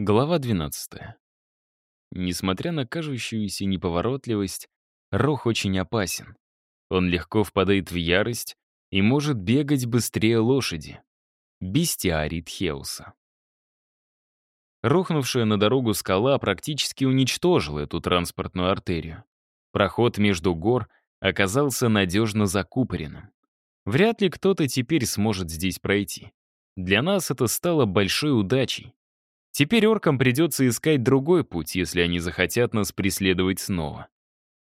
Глава 12. Несмотря на кажущуюся неповоротливость, Рох очень опасен. Он легко впадает в ярость и может бегать быстрее лошади. Бестиарий Тхеуса. Рухнувшая на дорогу скала практически уничтожила эту транспортную артерию. Проход между гор оказался надежно закупоренным. Вряд ли кто-то теперь сможет здесь пройти. Для нас это стало большой удачей. Теперь оркам придется искать другой путь, если они захотят нас преследовать снова.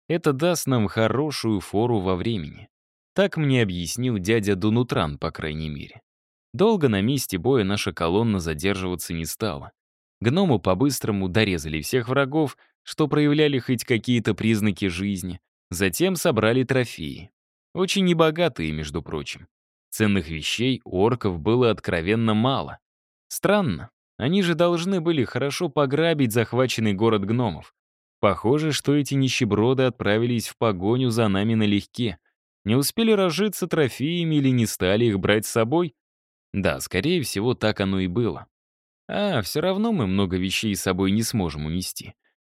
Это даст нам хорошую фору во времени. Так мне объяснил дядя Дунутран, по крайней мере. Долго на месте боя наша колонна задерживаться не стала. Гному по-быстрому дорезали всех врагов, что проявляли хоть какие-то признаки жизни. Затем собрали трофеи. Очень небогатые, между прочим. Ценных вещей у орков было откровенно мало. Странно, они же должны были хорошо пограбить захваченный город гномов. Похоже, что эти нищеброды отправились в погоню за нами налегке. Не успели разжиться трофеями или не стали их брать с собой? Да, скорее всего, так оно и было. А, все равно мы много вещей с собой не сможем унести.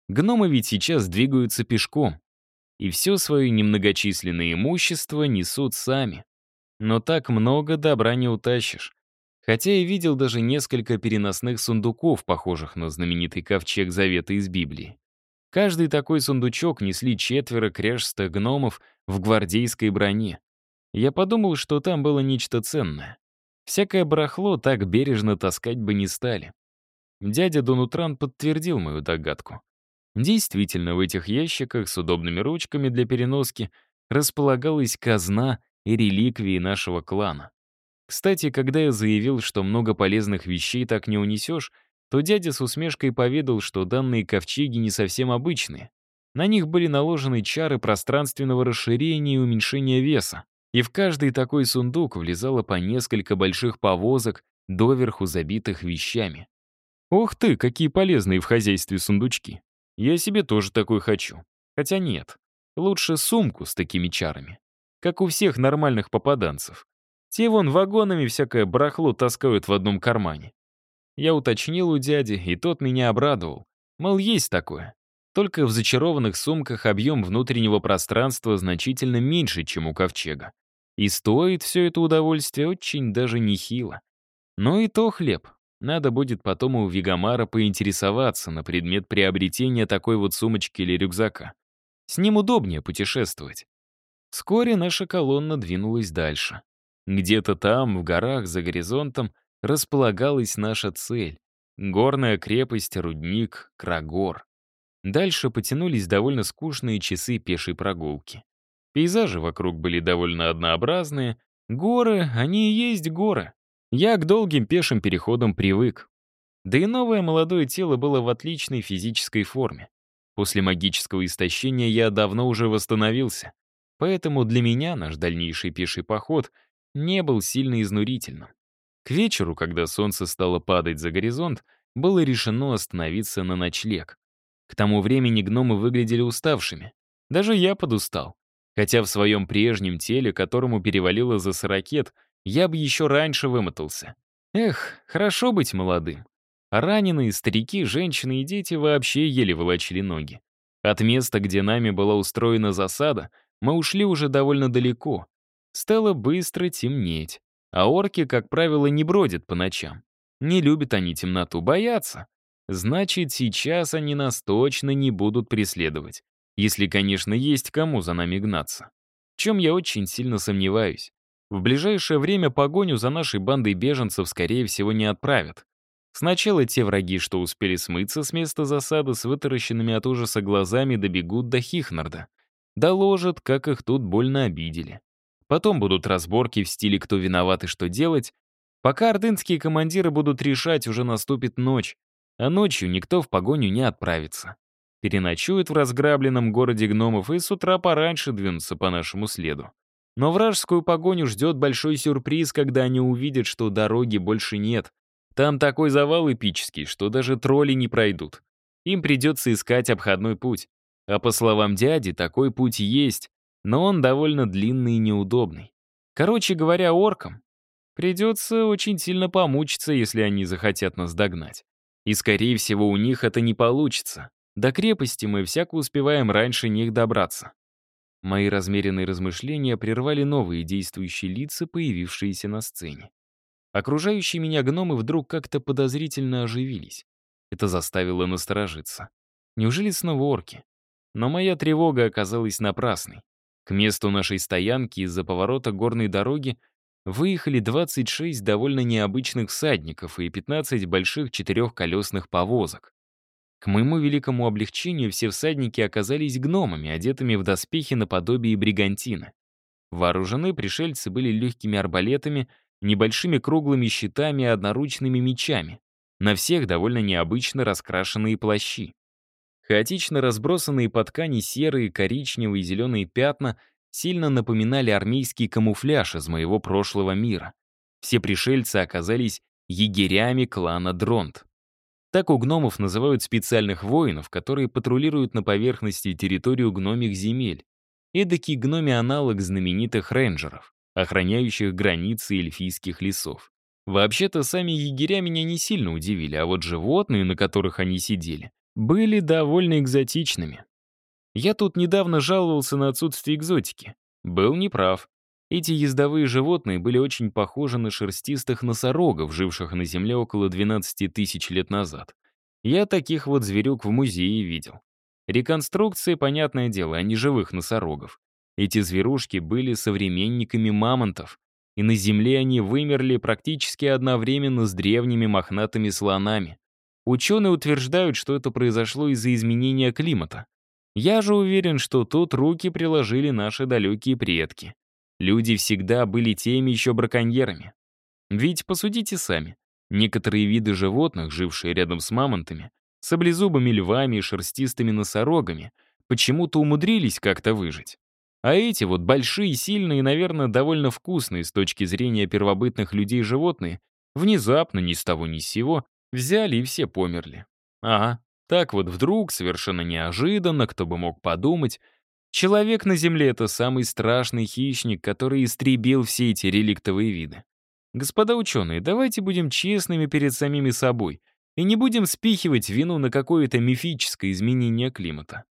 Гномы ведь сейчас двигаются пешком. И все свое немногочисленное имущество несут сами. Но так много добра не утащишь. Хотя и видел даже несколько переносных сундуков, похожих на знаменитый ковчег Завета из Библии. Каждый такой сундучок несли четверо кряжстых гномов в гвардейской броне. Я подумал, что там было нечто ценное. Всякое барахло так бережно таскать бы не стали. Дядя Донутран подтвердил мою догадку. Действительно, в этих ящиках с удобными ручками для переноски располагалась казна и реликвии нашего клана. Кстати, когда я заявил, что много полезных вещей так не унесешь, то дядя с усмешкой поведал, что данные ковчеги не совсем обычные. На них были наложены чары пространственного расширения и уменьшения веса. И в каждый такой сундук влезало по несколько больших повозок, доверху забитых вещами. Ух ты, какие полезные в хозяйстве сундучки. Я себе тоже такой хочу. Хотя нет, лучше сумку с такими чарами. Как у всех нормальных попаданцев. Те вон вагонами всякое барахло таскают в одном кармане. Я уточнил у дяди, и тот меня обрадовал. Мол, есть такое. Только в зачарованных сумках объем внутреннего пространства значительно меньше, чем у ковчега. И стоит все это удовольствие очень даже нехило. Но и то хлеб. Надо будет потом у Вигамара поинтересоваться на предмет приобретения такой вот сумочки или рюкзака. С ним удобнее путешествовать. Вскоре наша колонна двинулась дальше. Где-то там, в горах, за горизонтом, располагалась наша цель — горная крепость, рудник, Крагор. Дальше потянулись довольно скучные часы пешей прогулки. Пейзажи вокруг были довольно однообразные. Горы, они и есть горы. Я к долгим пешим переходам привык. Да и новое молодое тело было в отличной физической форме. После магического истощения я давно уже восстановился. Поэтому для меня наш дальнейший пеший поход — не был сильно изнурительным. К вечеру, когда солнце стало падать за горизонт, было решено остановиться на ночлег. К тому времени гномы выглядели уставшими. Даже я подустал. Хотя в своем прежнем теле, которому перевалило за сорокет, я бы еще раньше вымотался. Эх, хорошо быть молодым. Раненые, старики, женщины и дети вообще еле волочили ноги. От места, где нами была устроена засада, мы ушли уже довольно далеко, Стало быстро темнеть. А орки, как правило, не бродят по ночам. Не любят они темноту, боятся. Значит, сейчас они нас точно не будут преследовать. Если, конечно, есть кому за нами гнаться. В чем я очень сильно сомневаюсь. В ближайшее время погоню за нашей бандой беженцев, скорее всего, не отправят. Сначала те враги, что успели смыться с места засады с вытаращенными от ужаса глазами, добегут до Хихнарда. Доложат, как их тут больно обидели. Потом будут разборки в стиле «кто виноват и что делать». Пока ордынские командиры будут решать, уже наступит ночь. А ночью никто в погоню не отправится. Переночуют в разграбленном городе гномов и с утра пораньше двинутся по нашему следу. Но вражескую погоню ждет большой сюрприз, когда они увидят, что дороги больше нет. Там такой завал эпический, что даже тролли не пройдут. Им придется искать обходной путь. А по словам дяди, такой путь есть, но он довольно длинный и неудобный. Короче говоря, оркам придется очень сильно помучиться, если они захотят нас догнать. И, скорее всего, у них это не получится. До крепости мы всяко успеваем раньше них добраться. Мои размеренные размышления прервали новые действующие лица, появившиеся на сцене. Окружающие меня гномы вдруг как-то подозрительно оживились. Это заставило насторожиться. Неужели снова орки? Но моя тревога оказалась напрасной. К месту нашей стоянки из-за поворота горной дороги выехали 26 довольно необычных всадников и 15 больших четырехколесных повозок. К моему великому облегчению все всадники оказались гномами, одетыми в доспехи наподобие бригантины. Вооружены пришельцы были легкими арбалетами, небольшими круглыми щитами и одноручными мечами. На всех довольно необычно раскрашенные плащи. Хаотично разбросанные по ткани серые, коричневые и зеленые пятна сильно напоминали армейский камуфляж из моего прошлого мира. Все пришельцы оказались егерями клана Дронт. Так у гномов называют специальных воинов, которые патрулируют на поверхности территорию гномих земель. Эдакий гноми аналог знаменитых рейнджеров, охраняющих границы эльфийских лесов. Вообще-то сами егеря меня не сильно удивили, а вот животные, на которых они сидели, были довольно экзотичными. Я тут недавно жаловался на отсутствие экзотики. Был неправ. Эти ездовые животные были очень похожи на шерстистых носорогов, живших на Земле около 12 тысяч лет назад. Я таких вот зверюк в музее видел. Реконструкции, понятное дело, а не живых носорогов. Эти зверушки были современниками мамонтов, и на Земле они вымерли практически одновременно с древними мохнатыми слонами. Ученые утверждают, что это произошло из-за изменения климата. Я же уверен, что тут руки приложили наши далекие предки. Люди всегда были теми еще браконьерами. Ведь посудите сами. Некоторые виды животных, жившие рядом с мамонтами, саблезубыми львами и шерстистыми носорогами, почему-то умудрились как-то выжить. А эти вот большие, сильные и, наверное, довольно вкусные с точки зрения первобытных людей животные, внезапно, ни с того ни с сего, взяли и все померли. Ага, так вот вдруг, совершенно неожиданно, кто бы мог подумать, Человек на Земле — это самый страшный хищник, который истребил все эти реликтовые виды. Господа ученые, давайте будем честными перед самими собой и не будем спихивать вину на какое-то мифическое изменение климата.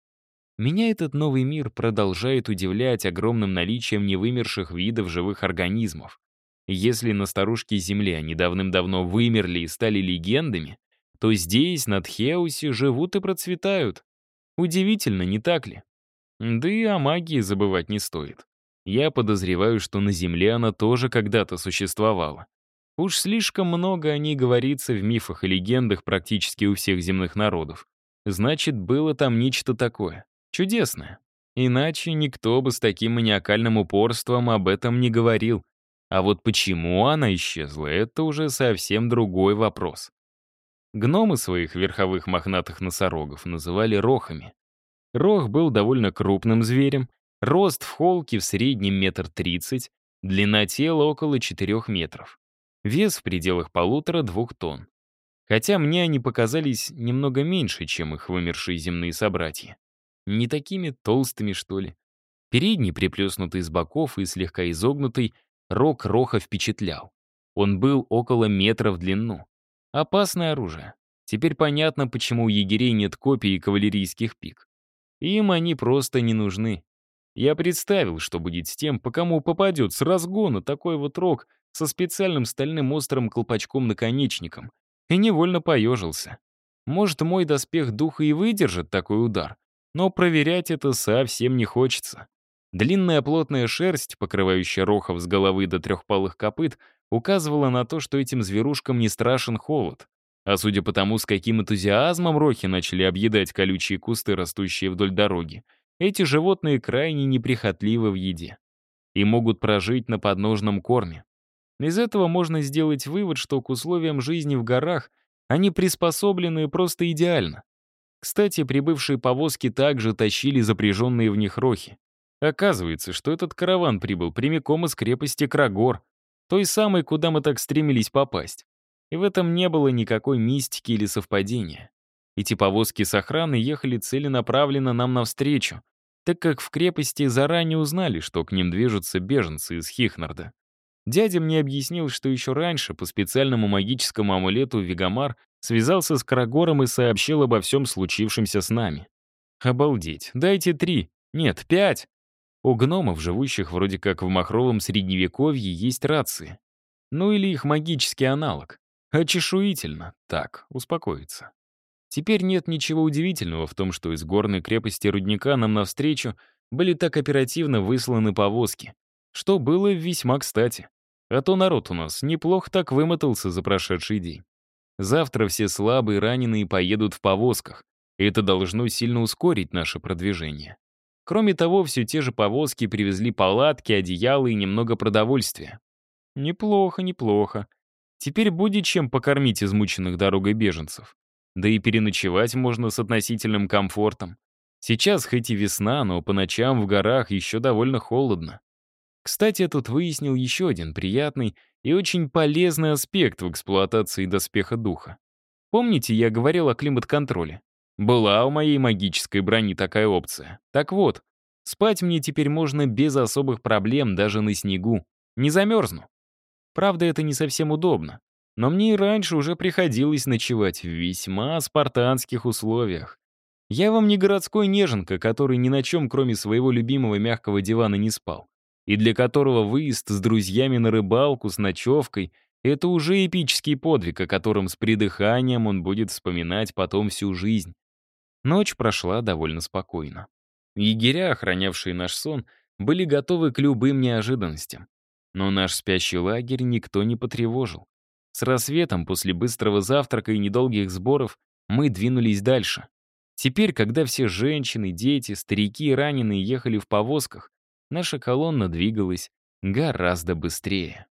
Меня этот новый мир продолжает удивлять огромным наличием невымерших видов живых организмов. Если на старушке Земли они давным-давно вымерли и стали легендами, то здесь, над Хеусе, живут и процветают. Удивительно, не так ли? Да и о магии забывать не стоит. Я подозреваю, что на Земле она тоже когда-то существовала. Уж слишком много о ней говорится в мифах и легендах практически у всех земных народов. Значит, было там нечто такое. Чудесное. Иначе никто бы с таким маниакальным упорством об этом не говорил. А вот почему она исчезла, это уже совсем другой вопрос. Гномы своих верховых мохнатых носорогов называли рохами. Рох был довольно крупным зверем, рост в холке в среднем метр тридцать, длина тела около четырех метров, вес в пределах полутора-двух тонн. Хотя мне они показались немного меньше, чем их вымершие земные собратья. Не такими толстыми, что ли. Передний, приплюснутый с боков и слегка изогнутый, рог Роха впечатлял. Он был около метра в длину. Опасное оружие. Теперь понятно, почему у егерей нет копий и кавалерийских пик. Им они просто не нужны. Я представил, что будет с тем, по кому попадет с разгона такой вот рог со специальным стальным острым колпачком-наконечником, и невольно поежился. Может, мой доспех духа и выдержит такой удар, но проверять это совсем не хочется. Длинная плотная шерсть, покрывающая рохов с головы до трехпалых копыт, указывала на то, что этим зверушкам не страшен холод. А судя по тому, с каким энтузиазмом рохи начали объедать колючие кусты, растущие вдоль дороги, эти животные крайне неприхотливы в еде и могут прожить на подножном корме. Из этого можно сделать вывод, что к условиям жизни в горах они приспособлены просто идеально. Кстати, прибывшие повозки также тащили запряженные в них рохи. Оказывается, что этот караван прибыл прямиком из крепости Крагор, той самой, куда мы так стремились попасть. И в этом не было никакой мистики или совпадения. Эти повозки с охраной ехали целенаправленно нам навстречу, так как в крепости заранее узнали, что к ним движутся беженцы из Хихнарда. Дядя мне объяснил, что еще раньше по специальному магическому амулету Вегамар связался с Карагором и сообщил обо всем случившемся с нами. Обалдеть, дайте три, нет, пять. У гномов, живущих вроде как в махровом средневековье, есть рации. Ну или их магический аналог. Очешуительно. Так, успокоиться. Теперь нет ничего удивительного в том, что из горной крепости рудника нам навстречу были так оперативно высланы повозки, что было весьма кстати. А то народ у нас неплохо так вымотался за прошедший день. Завтра все слабые раненые поедут в повозках, и это должно сильно ускорить наше продвижение. Кроме того, все те же повозки привезли палатки, одеяла и немного продовольствия. Неплохо, неплохо. Теперь будет чем покормить измученных дорогой беженцев. Да и переночевать можно с относительным комфортом. Сейчас хоть и весна, но по ночам в горах еще довольно холодно. Кстати, я тут выяснил еще один приятный и очень полезный аспект в эксплуатации доспеха духа. Помните, я говорил о климат-контроле? Была у моей магической брони такая опция. Так вот, спать мне теперь можно без особых проблем даже на снегу. Не замерзну. Правда, это не совсем удобно. Но мне и раньше уже приходилось ночевать в весьма спартанских условиях. Я вам не городской неженка, который ни на чем, кроме своего любимого мягкого дивана, не спал и для которого выезд с друзьями на рыбалку с ночевкой — это уже эпический подвиг, о котором с придыханием он будет вспоминать потом всю жизнь. Ночь прошла довольно спокойно. Егеря, охранявшие наш сон, были готовы к любым неожиданностям. Но наш спящий лагерь никто не потревожил. С рассветом, после быстрого завтрака и недолгих сборов, мы двинулись дальше. Теперь, когда все женщины, дети, старики и раненые ехали в повозках, наша колонна двигалась гораздо быстрее.